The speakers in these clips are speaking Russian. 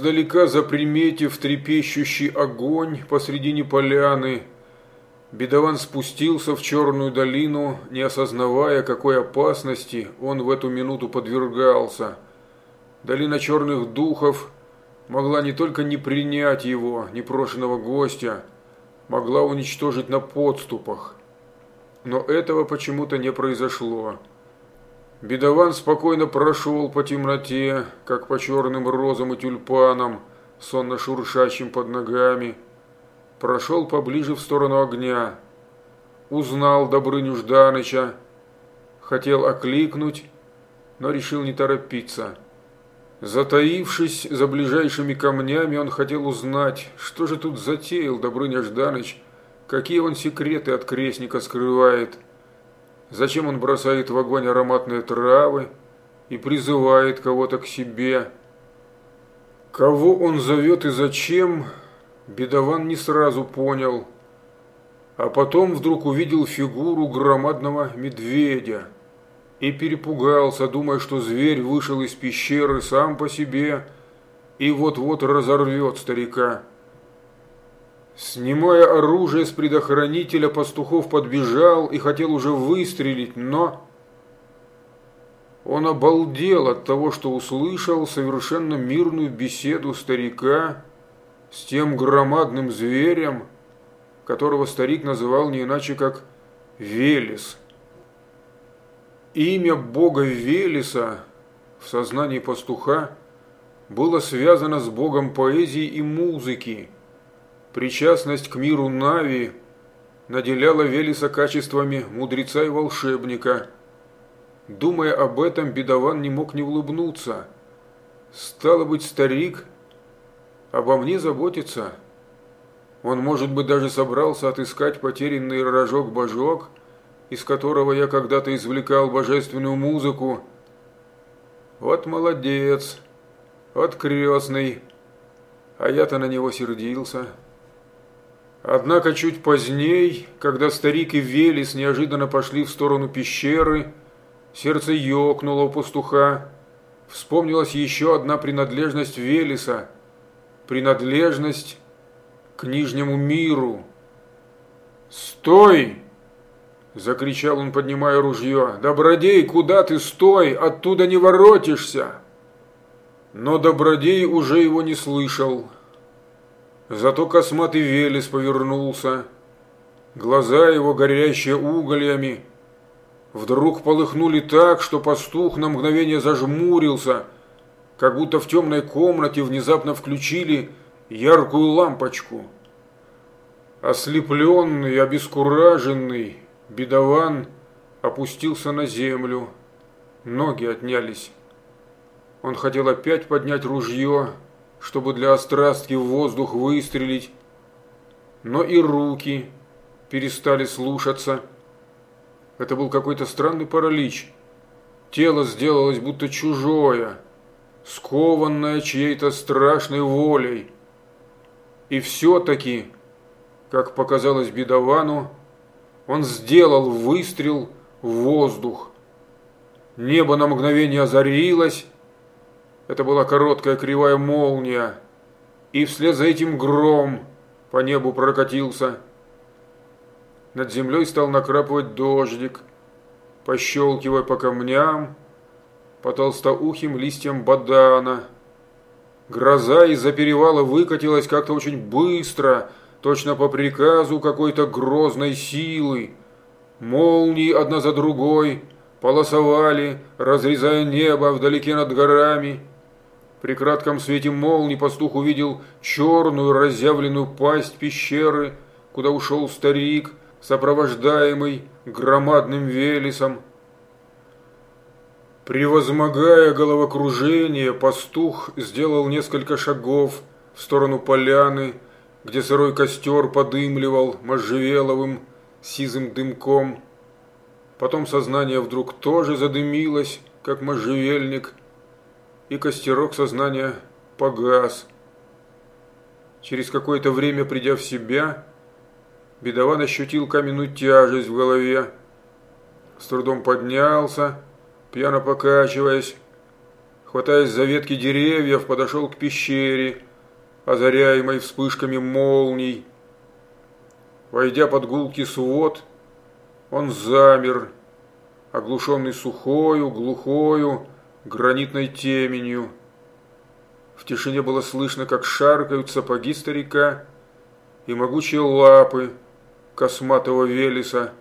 Издалека заприметив трепещущий огонь посредине поляны, бедован спустился в черную долину, не осознавая, какой опасности он в эту минуту подвергался. Долина черных духов могла не только не принять его, непрошенного гостя, могла уничтожить на подступах. Но этого почему-то не произошло. Бедован спокойно прошел по темноте, как по черным розам и тюльпанам, сонно шуршащим под ногами. Прошел поближе в сторону огня. Узнал Добрыню Жданыча. Хотел окликнуть, но решил не торопиться. Затаившись за ближайшими камнями, он хотел узнать, что же тут затеял Добрыня Жданыч, какие он секреты от крестника скрывает – Зачем он бросает в огонь ароматные травы и призывает кого-то к себе? Кого он зовет и зачем, бедован не сразу понял. А потом вдруг увидел фигуру громадного медведя и перепугался, думая, что зверь вышел из пещеры сам по себе и вот-вот разорвет старика. Снимая оружие с предохранителя, пастухов подбежал и хотел уже выстрелить, но... Он обалдел от того, что услышал совершенно мирную беседу старика с тем громадным зверем, которого старик называл не иначе как Велес. Имя бога Велеса в сознании пастуха было связано с богом поэзии и музыки – Причастность к миру Нави наделяла Велеса качествами мудреца и волшебника. Думая об этом, бедован не мог не улыбнуться. Стало быть, старик обо мне заботится. Он, может быть, даже собрался отыскать потерянный рожок-божок, из которого я когда-то извлекал божественную музыку. Вот молодец, вот крестный, а я-то на него сердился». Однако чуть поздней, когда старик и Велес неожиданно пошли в сторону пещеры, сердце ёкнуло у пастуха. Вспомнилась еще одна принадлежность Велеса – принадлежность к Нижнему миру. «Стой!» – закричал он, поднимая ружье. «Добродей, куда ты? Стой! Оттуда не воротишься!» Но Добродей уже его не слышал. Зато косматый Велес повернулся. Глаза его, горящие угольями, вдруг полыхнули так, что пастух на мгновение зажмурился, как будто в темной комнате внезапно включили яркую лампочку. Ослепленный, обескураженный, бедован опустился на землю. Ноги отнялись. Он хотел опять поднять ружье, чтобы для острастки в воздух выстрелить, но и руки перестали слушаться. Это был какой-то странный паралич. Тело сделалось будто чужое, скованное чьей-то страшной волей. И все-таки, как показалось бедовану, он сделал выстрел в воздух. Небо на мгновение озарилось, это была короткая кривая молния, и вслед за этим гром по небу прокатился. Над землей стал накрапывать дождик, пощелкивая по камням, по толстоухим листьям бадана. Гроза из-за перевала выкатилась как-то очень быстро, точно по приказу какой-то грозной силы. Молнии одна за другой полосовали, разрезая небо вдалеке над горами. При кратком свете молнии пастух увидел черную разъявленную пасть пещеры, куда ушел старик, сопровождаемый громадным велесом. Превозмогая головокружение, пастух сделал несколько шагов в сторону поляны, где сырой костер подымливал можжевеловым сизым дымком. Потом сознание вдруг тоже задымилось, как можжевельник, и костерок сознания погас. Через какое-то время, придя в себя, бедован ощутил каменную тяжесть в голове. С трудом поднялся, пьяно покачиваясь. хватаясь за ветки деревьев, подошел к пещере, озаряемой вспышками молний. Войдя под гулкий свод, он замер, оглушенный сухою, глухою, гранитной теменью. В тишине было слышно, как шаркают сапоги старика и могучие лапы косматого Велеса.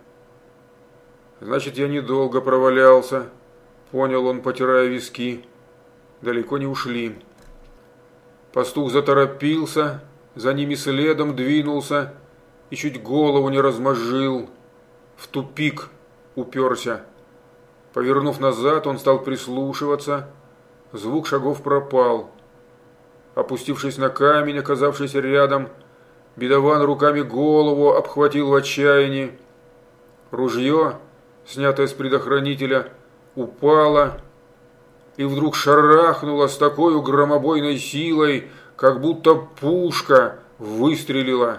Значит, я недолго провалялся, понял он, потирая виски. Далеко не ушли. Пастух заторопился, за ними следом двинулся и чуть голову не размозжил. В тупик уперся. Повернув назад, он стал прислушиваться. Звук шагов пропал. Опустившись на камень, оказавшийся рядом, бедован руками голову обхватил в отчаянии. Ружье, снятое с предохранителя, упало и вдруг шарахнуло с такой громобойной силой, как будто пушка выстрелила.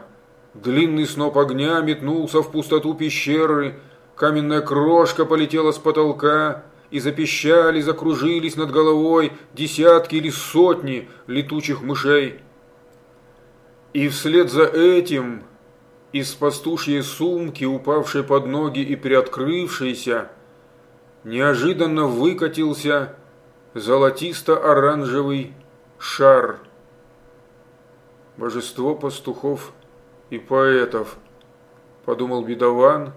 Длинный сноп огня метнулся в пустоту пещеры, каменная крошка полетела с потолка, и запищали, закружились над головой десятки или сотни летучих мышей. И вслед за этим из пастушьей сумки, упавшей под ноги и приоткрывшейся, неожиданно выкатился золотисто-оранжевый шар. Божество пастухов и поэтов, подумал бедован,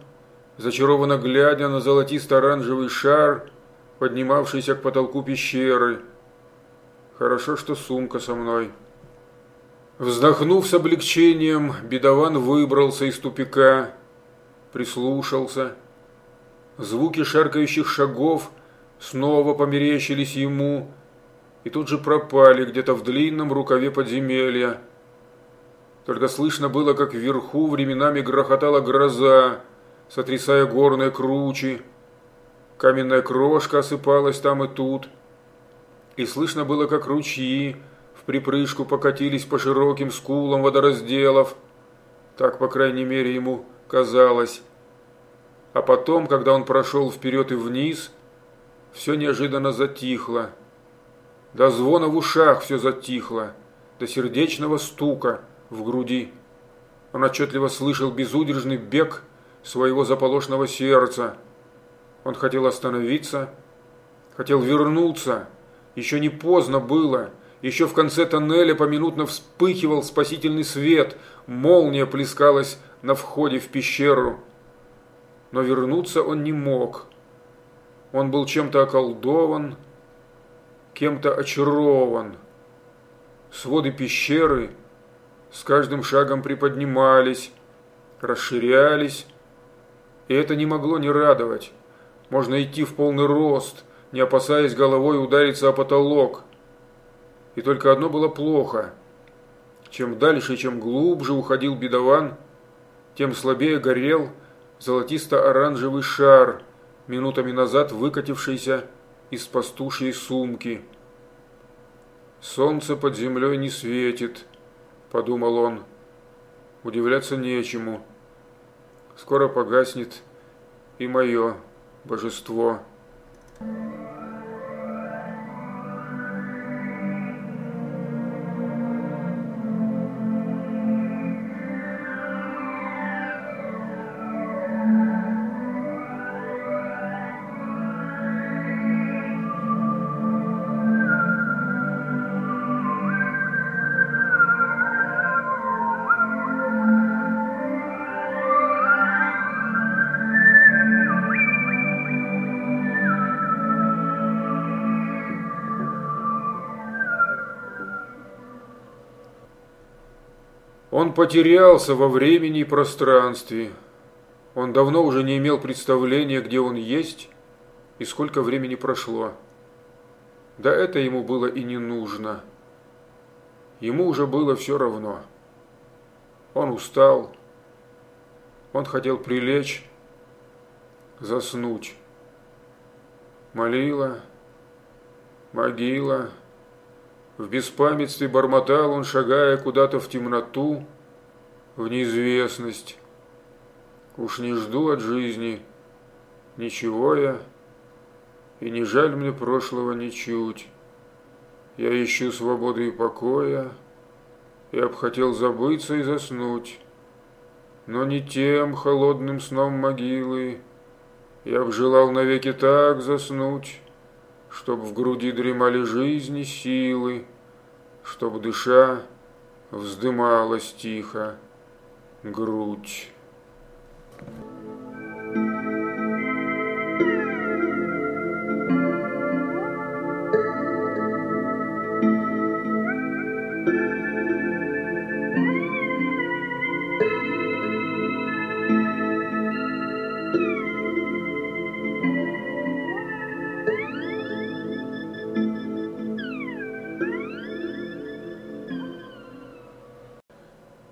зачарованно глядя на золотисто-оранжевый шар, поднимавшийся к потолку пещеры. Хорошо, что сумка со мной. Вздохнув с облегчением, бедован выбрался из тупика, прислушался. Звуки шаркающих шагов снова померещились ему и тут же пропали где-то в длинном рукаве подземелья. Только слышно было, как вверху временами грохотала гроза, сотрясая горные кручи. Каменная крошка осыпалась там и тут. И слышно было, как ручьи в припрыжку покатились по широким скулам водоразделов. Так, по крайней мере, ему казалось. А потом, когда он прошел вперед и вниз, все неожиданно затихло. До звона в ушах все затихло, до сердечного стука в груди. Он отчетливо слышал безудержный бег своего заполошного сердца. Он хотел остановиться, хотел вернуться. Еще не поздно было. Еще в конце тоннеля поминутно вспыхивал спасительный свет. Молния плескалась на входе в пещеру. Но вернуться он не мог. Он был чем-то околдован, кем-то очарован. Своды пещеры с каждым шагом приподнимались, расширялись, и это не могло не радовать. Можно идти в полный рост, не опасаясь головой удариться о потолок. И только одно было плохо. Чем дальше, чем глубже уходил бедован, тем слабее горел золотисто-оранжевый шар, минутами назад выкатившийся из пастушьей сумки. «Солнце под землей не светит», – подумал он. «Удивляться нечему. Скоро погаснет и мое божество». Он потерялся во времени и пространстве. Он давно уже не имел представления, где он есть и сколько времени прошло. Да это ему было и не нужно. Ему уже было все равно. Он устал. Он хотел прилечь, заснуть. Молила, могила – в беспамятстве бормотал он, шагая куда-то в темноту, в неизвестность. Уж не жду от жизни ничего я, и не жаль мне прошлого ничуть. Я ищу свободы и покоя, я б хотел забыться и заснуть, но не тем холодным сном могилы, я б желал навеки так заснуть» чтоб в груди дремали жизни силы, чтоб дыша вздымалась тихо грудь.